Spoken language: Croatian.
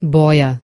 boja.